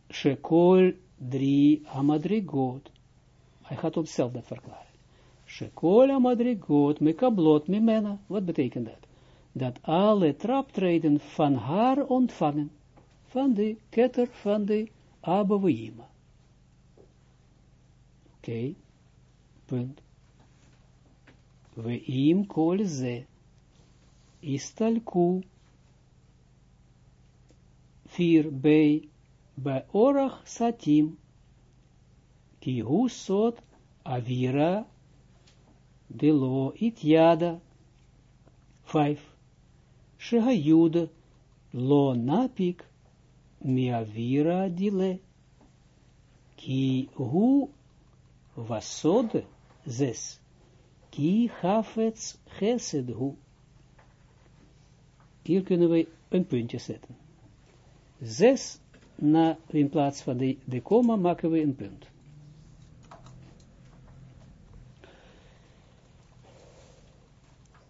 Shekol drie amadrigot. Hij gaat zelf dat verklaren. Shekol amadrigot mekablot mimena. Wat betekent dat? Dat alle traptreden van haar ontvangen. Van de ketter van de Abba Oké, okay. punt. Weim kol ze istalku vier bij bij orach satim ki hu sot avira de lo yada vijf shehayude lo napik miavira dile, ki hu vasod zes, ki hafets chesed hu. Hier kunnen we een puntje zetten. Zes, na, in plaats van de, de komma, maken we een punt.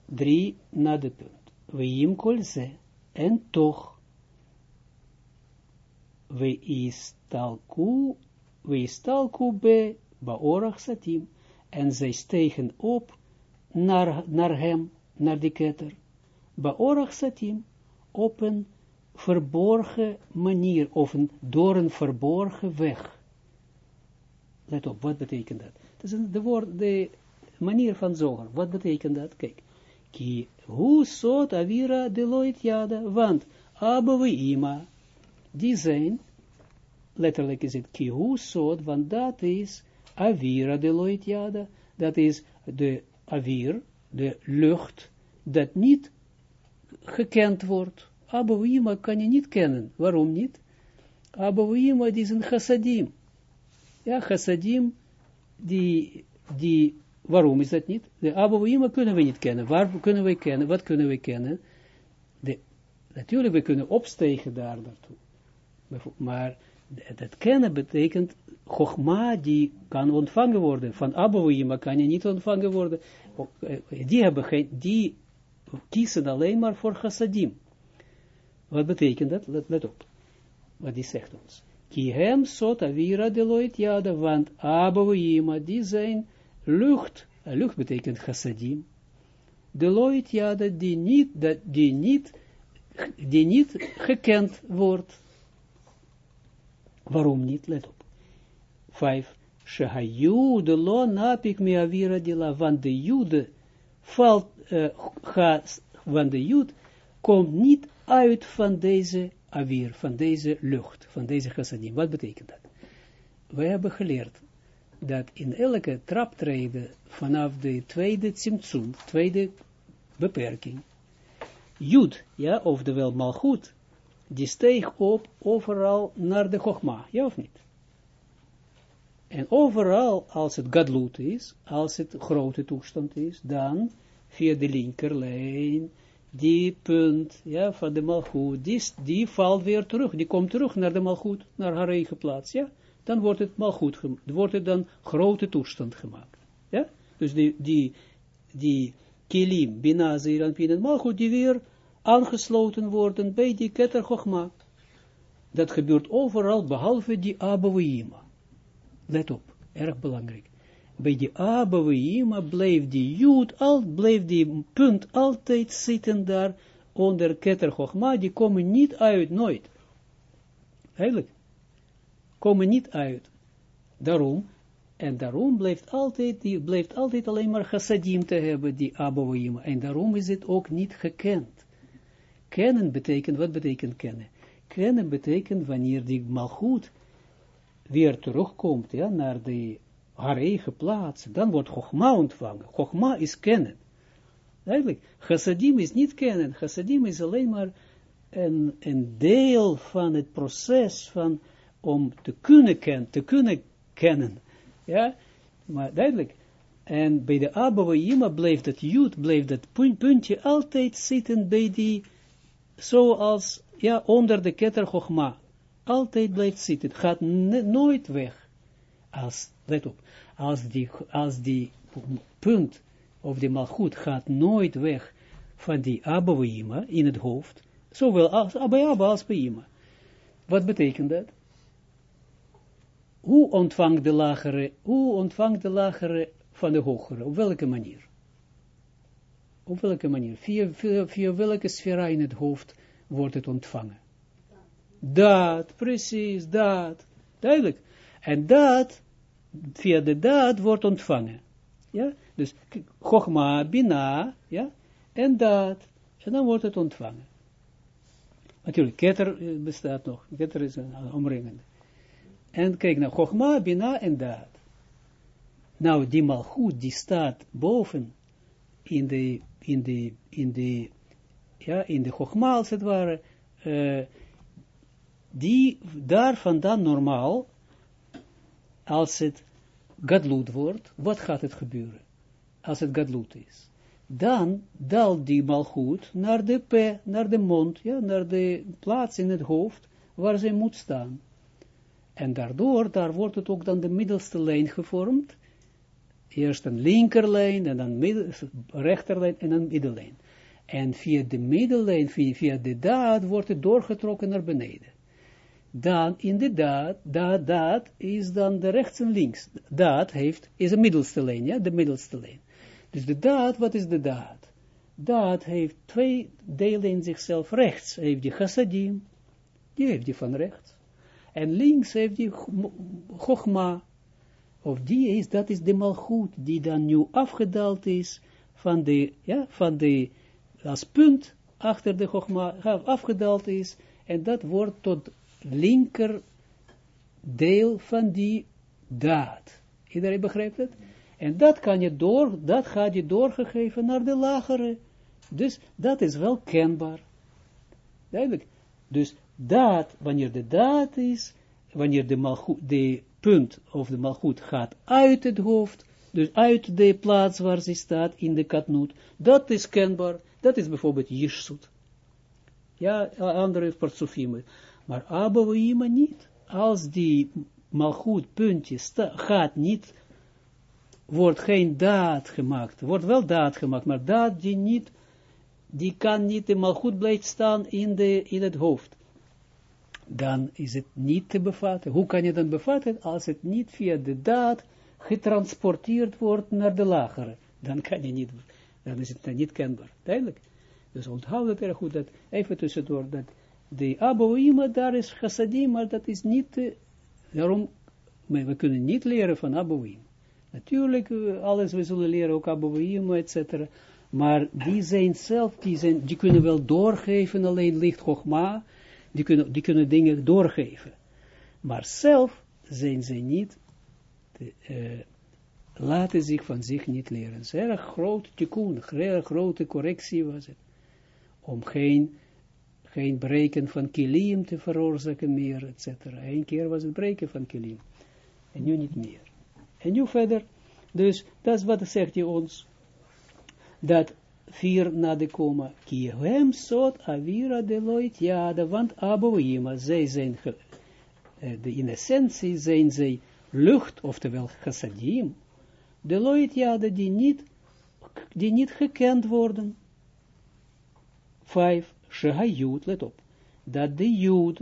Drie na de punt. En toch, we istalku, we istalku be baorach satim, en zij stegen op naar, naar hem, naar de ketter, baorach satim, op een verborgen manier, of een, door een verborgen weg. Let op, wat betekent dat? Dat is de, de manier van zoger. Wat betekent dat? Kijk. Ki, hoe sot avira deloit jada, want Abba ima, die zijn, letterlijk is het kihu sod, want dat is avira de loitjada, dat is de avir, de lucht, dat niet gekend wordt. Abouima kan je niet kennen. Waarom niet? Abouima, die zijn chassadim. Ja, chassadim, die, die, waarom is dat niet? De Abouima kunnen we niet kennen. Waar kunnen we kennen? Wat kunnen we kennen? De, natuurlijk, we kunnen opstegen daar naartoe. Maar dat kennen betekent, Chogma die kan ontvangen worden. Van Abouima kan je niet ontvangen worden. Eh, die, hebben die kiezen alleen maar voor chassadim. Wat betekent dat? Let, let op. Wat die zegt ons. Ki hem sot avira deloit jada, want Abouima die zijn lucht. Lucht betekent chassadim. Deloit jada die niet, dat, die niet, die niet gekend wordt. Waarom niet? Let op. Vijf. Shehajude lo napik mi avira dila, want de jude valt, uh, want de jude komt niet uit van deze avir, van deze lucht, van deze chassadim. Wat betekent dat? We hebben geleerd dat in elke traptreden vanaf de tweede tzimtzum, tweede beperking, Jud, ja, oftewel malchut, die steeg op overal naar de Chogma, ja of niet? En overal, als het gadlut is, als het grote toestand is, dan via de linkerlijn, die punt, ja, van de malchut, die, die valt weer terug, die komt terug naar de malchut, naar haar eigen plaats, ja, dan wordt het malchut, wordt het dan grote toestand gemaakt, ja, dus die, die, die kilim, bina, zeer en malchut, die weer aangesloten worden bij die keter. Dat gebeurt overal, behalve die Abouima. Let op, erg belangrijk. Bij die Abouima bleef die Jood, al, bleef die punt altijd zitten daar onder keter die komen niet uit, nooit. Eigenlijk, komen niet uit. Daarom, en daarom blijft altijd, die blijft altijd alleen maar chassadim te hebben, die Abouima. En daarom is het ook niet gekend. Kennen betekent, wat betekent kennen? Kennen betekent wanneer die malgoed weer terugkomt, ja, naar de, haar eigen plaats, dan wordt Chogma ontvangen. Chogma is kennen. Eigenlijk, chassadim is niet kennen. Chassadim is alleen maar een, een deel van het proces van, om te kunnen kennen, te kunnen kennen. Ja, maar duidelijk. En bij de Abba bleef dat jut, bleef dat puntje altijd zitten bij die zoals, ja, onder de ketter Chogma, altijd blijft zitten, gaat nooit weg. Als, let op, als die, als die punt of die malgoed gaat nooit weg van die Abouima in het hoofd, zowel als bij Abba als bij Ima. Wat betekent dat? Hoe ontvangt de lagere, hoe ontvangt de lagere van de hogere? Op welke manier? Op welke manier? Via, via, via welke sfera in het hoofd wordt het ontvangen? Dat, precies, dat. Duidelijk. En dat, via de dat wordt ontvangen. Ja, dus Chogma, Bina, ja, en dat. En dan wordt het ontvangen. Natuurlijk, ketter eh, bestaat nog. Ketter is een omringende. En kijk naar Chogma, Bina en dat. Nou, die malgoed, die staat boven in de in de, in de, ja, in de Chogma als het ware, uh, die daar vandaan normaal, als het gadloed wordt, wat gaat het gebeuren? Als het gadloed is. Dan daalt die malgoed naar de p, naar de mond, ja, naar de plaats in het hoofd, waar zij moet staan. En daardoor, daar wordt het ook dan de middelste lijn gevormd, eerst een linkerlijn, en dan middel, rechterlijn, en dan middellijn. En via de middellijn, via, via de daad, wordt het doorgetrokken naar beneden. Dan in de daad, daad, daad is dan de rechts en links. Daad heeft, is een middelste lijn, ja, de middelste lijn. Dus de daad, wat is de daad? Daad heeft twee delen in zichzelf. Rechts heeft die chassadim, die heeft die van rechts. En links heeft die chogma, of die is, dat is de malgoed, die dan nu afgedaald is van de, ja, van de, als punt achter de Chogma afgedaald is, en dat wordt tot linker deel van die daad. Iedereen begrijpt het? En dat kan je door, dat gaat je doorgegeven naar de lagere. Dus dat is wel kenbaar. Duidelijk. Dus daad, wanneer de daad is, wanneer de, punt of de malgoed gaat uit het hoofd, dus uit de plaats waar ze staat in de katnoot, dat is kenbaar, dat is bijvoorbeeld Yishsut. Ja, andere partsofime. Maar Abouima niet. Als die malgoed puntje gaat niet, wordt geen daad gemaakt. Wordt wel daad gemaakt, maar daad die niet, die kan niet, de malgoed blijft staan in, de, in het hoofd. Dan is het niet te bevatten. Hoe kan je dan bevatten als het niet via de daad getransporteerd wordt naar de lagere? Dan kan je niet, dan is het niet kenbaar. Duidelijk. Dus onthoud het erg goed, dat even tussendoor, dat de Aboïma, daar is chassadim, maar dat is niet, uh, daarom, we kunnen niet leren van Aboïm. Natuurlijk, uh, alles, we zullen leren ook Aboïm, et cetera, maar die zijn zelf, die, zijn, die kunnen wel doorgeven, alleen licht Chogma, die kunnen, die kunnen dingen doorgeven. Maar zelf zijn ze niet, de, uh, laten zich van zich niet leren. Zeer erg groot tikkun, zeer grote correctie was het om geen, geen breken van kilim te veroorzaken meer, etc. Eén keer was het breken van kilim. En nu niet meer. En nu verder, dus dat is wat zegt hij ons, dat vier na de koma, ki hem sot avira deloit jada, want aboima, zij zijn, eh, de, in essentie zijn zij lucht, oftewel chassadim, deloit jada, die niet, die niet gekend worden, Vijf, Shehayut, let op, dat de Jud,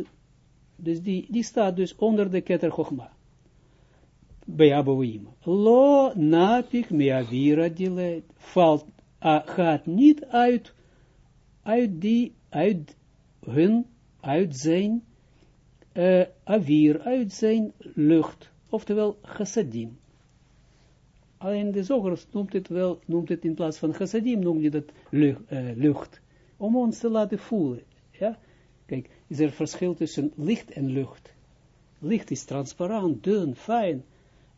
dus die, die staat dus onder de Keter Chochma. Bij Abouim. Lo napik meavira dilet. Valt, gaat niet uit, uit die, uit hun, uit zijn, uh, avir, uit zijn lucht, oftewel chassadim. Alleen de zoger noemt het wel, noemt het in plaats van chassadim, noemt het lucht. Uh, lucht om ons te laten voelen. Ja? Kijk, is er verschil tussen licht en lucht. Licht is transparant, dun, fijn.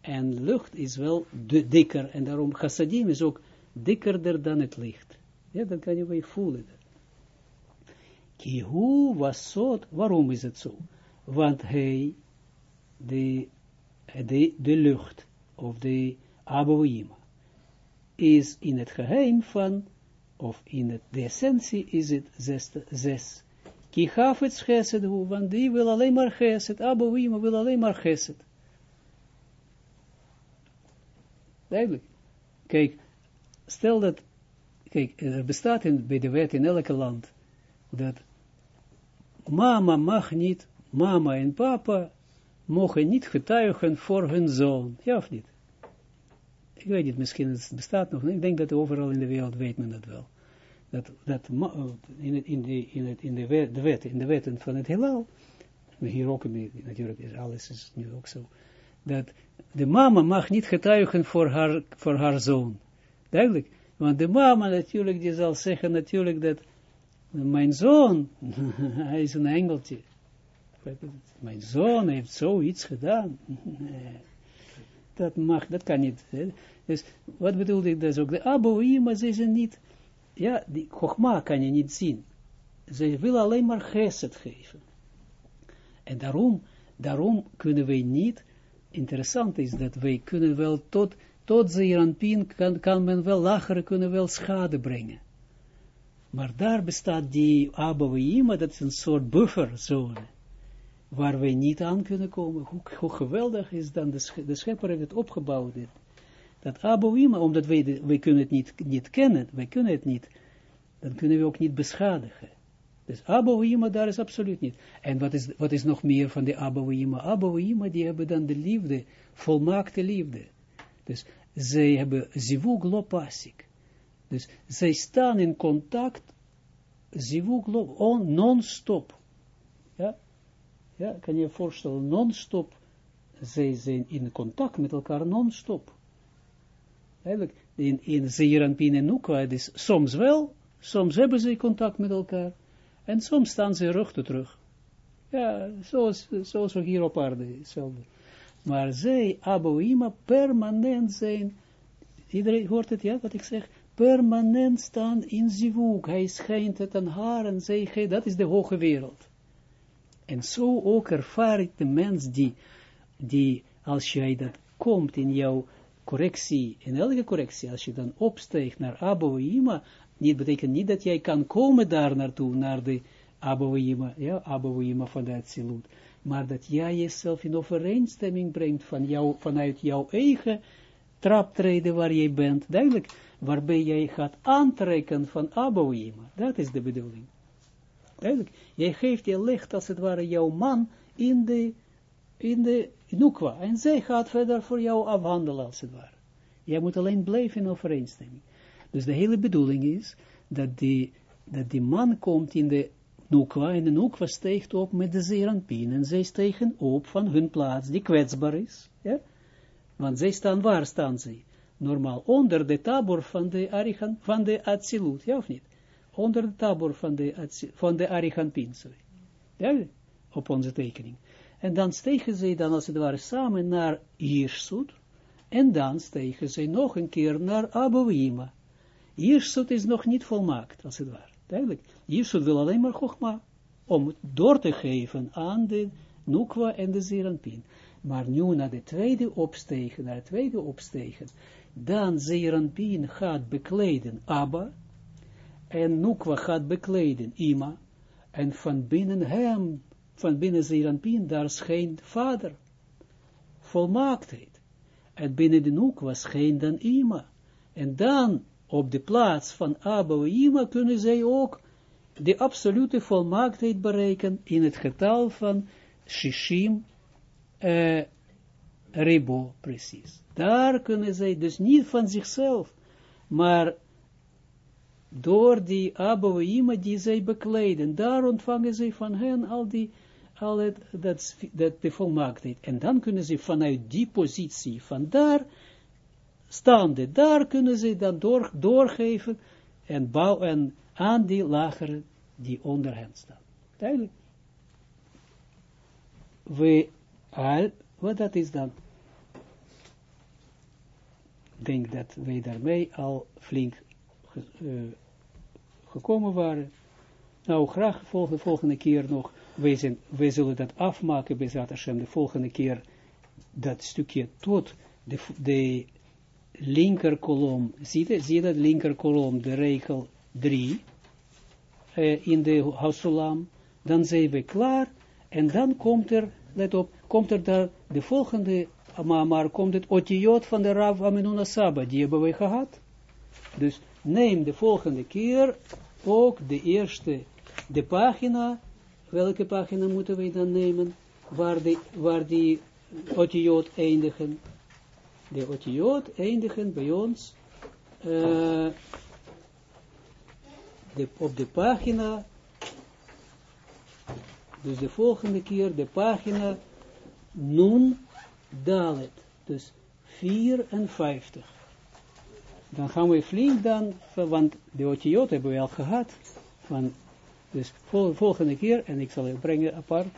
En lucht is wel dikker. En daarom chassadim is ook dikkerder dan het licht. Ja, dan kan je wel voelen. Kihu was zot. Waarom is het zo? Want hij, de, de, de lucht, of de aboïma, is in het geheim van of in het, de essentie is het zes, zes. Ki gaf het geset, want die wil alleen maar geset, Abouima wil alleen maar geset. Duidelijk. Kijk, stel dat, kijk, er bestaat in, bij de wet in elke land, dat mama mag niet, mama en papa mogen niet getuigen voor hun zoon, ja of niet? ik weet niet, misschien het bestaat nog, ik denk dat overal in de wereld weet men dat wel. Dat, dat in, het, in, de, in, het, in de, wet, de wet, in de wetten van het heelal, hier ook natuurlijk is alles is nu ook zo, dat de mama mag niet getuigen voor haar, voor haar zoon. Duidelijk. Want de mama natuurlijk, die zal zeggen natuurlijk dat mijn zoon, hij is een engeltje. Mijn zoon heeft zoiets gedaan. dat mag, dat kan niet. Dus wat bedoelde ik dus ook? De Aboïma, ze zijn niet, ja, die Chogma kan je niet zien. Ze wil alleen maar geset geven. En daarom, daarom kunnen wij niet, interessant is dat wij kunnen wel tot, tot Zeeranpien kan, kan men wel lagere, kunnen wel schade brengen. Maar daar bestaat die Aboïma, dat is een soort bufferzone waar wij niet aan kunnen komen. Hoe, geweldig is dan de, de schepper heeft het opgebouwd. Dit. Dat Abouima, omdat wij, wij kunnen het niet, niet kennen, wij kunnen het niet, dan kunnen we ook niet beschadigen. Dus Abouima daar is absoluut niet. En wat is, wat is nog meer van de Abouima? Abouima die hebben dan de liefde, volmaakte liefde. Dus zij hebben zivug lopasik. Dus zij staan in contact, zivug non-stop. Ja, ja, kan je je voorstellen, non-stop. Zij zijn in contact met elkaar non-stop. Eigenlijk, in, in Zeeranpien en Nukwa, dus soms wel, soms hebben ze contact met elkaar. En soms staan ze rug tot rug. Ja, zoals, zoals we hier op aarde, hetzelfde. Maar zij, Aboima, permanent zijn, iedereen hoort het, ja, wat ik zeg, permanent staan in zivuk. Hij schijnt het aan haar en zij, dat is de hoge wereld. En zo ook ervaar ik de mens die, die als jij dat komt in jouw correctie, in elke correctie, als je dan opsteegt naar Abouima, niet betekent niet dat jij kan komen daar naartoe, naar de Abouima, ja, Abouima van de Atsilut, maar dat jij jezelf in overeenstemming brengt van jou, vanuit jouw eigen traptreden waar je bent, duidelijk, waarbij jij gaat aantrekken van Abouima, dat is de bedoeling. Duidelijk, jij geeft je licht als het ware jouw man in de, in de nukwa, en zij gaat verder voor jou afhandelen als het ware. Jij moet alleen blijven in overeenstemming. Dus de hele bedoeling is, dat die, dat die man komt in de Nukwa, en de Nukwa steekt op met de Zeranpien, en zij stegen op van hun plaats, die kwetsbaar is, ja? want zij staan, waar staan zij? Normaal, onder de tabor van de Arihan, van de Atsilut, ja of niet? Onder de tabor van de, van de Arihanpin, sorry. Ja, op onze tekening. En dan stegen zij dan als het ware samen naar Jirsut, en dan stegen zij nog een keer naar Abouima. Jirsut is nog niet volmaakt, als het ware. Duidelijk. Jirsut wil alleen maar Chogma, om door te geven aan de Nukwa en de Zeranpin. Maar nu naar de tweede opstegen, naar het tweede opstegen, dan Zeranpin gaat bekleden Abba, en Nukwa gaat bekleden Ima, en van binnen hem, van binnen Zeranpin, daar schijnt vader, volmaaktheid. En binnen de Nukwa schijnt dan Ima. En dan op de plaats van Abba Ima kunnen zij ook de absolute volmaaktheid bereiken in het getal van Shishim uh, Rebo, precies. Daar kunnen zij dus niet van zichzelf, maar door die Abba Ima die zij bekleden, daar ontvangen zij van hen al die al het, dat, dat de volmaaktheid. En dan kunnen ze vanuit die positie, van daar staande, daar kunnen ze dan door, doorgeven en bouwen aan die lagere die onder hen staan. Duidelijk. We al, wat dat is dan? Denk dat wij daarmee al flink uh, gekomen waren. Nou, graag volgende, volgende keer nog, wij, zijn, wij zullen dat afmaken bij Hashem, de volgende keer dat stukje tot de, de linker kolom, zie je, dat linker kolom, de regel 3, uh, in de Hasulam, dan zijn we klaar, en dan komt er, let op, komt er daar de volgende, maar, komt het otiot van de Rav Amenuna Saba, die hebben we gehad. Dus neem de volgende keer ook de eerste, de pagina, welke pagina moeten we dan nemen, waar die, waar die eindigen, de otiot eindigen bij ons uh, de, op de pagina, dus de volgende keer de pagina Nun Dalet, dus 54. Dan gaan we flink dan, want de otiot hebben we al gehad, van, dus volgende keer, en ik zal het brengen apart,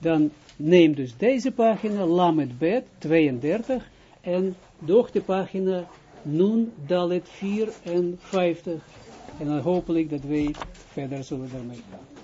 dan neem dus deze pagina, Lamet Bet, 32, en door de pagina Nun Dalet 54. En dan hopelijk dat wij verder zullen daarmee gaan.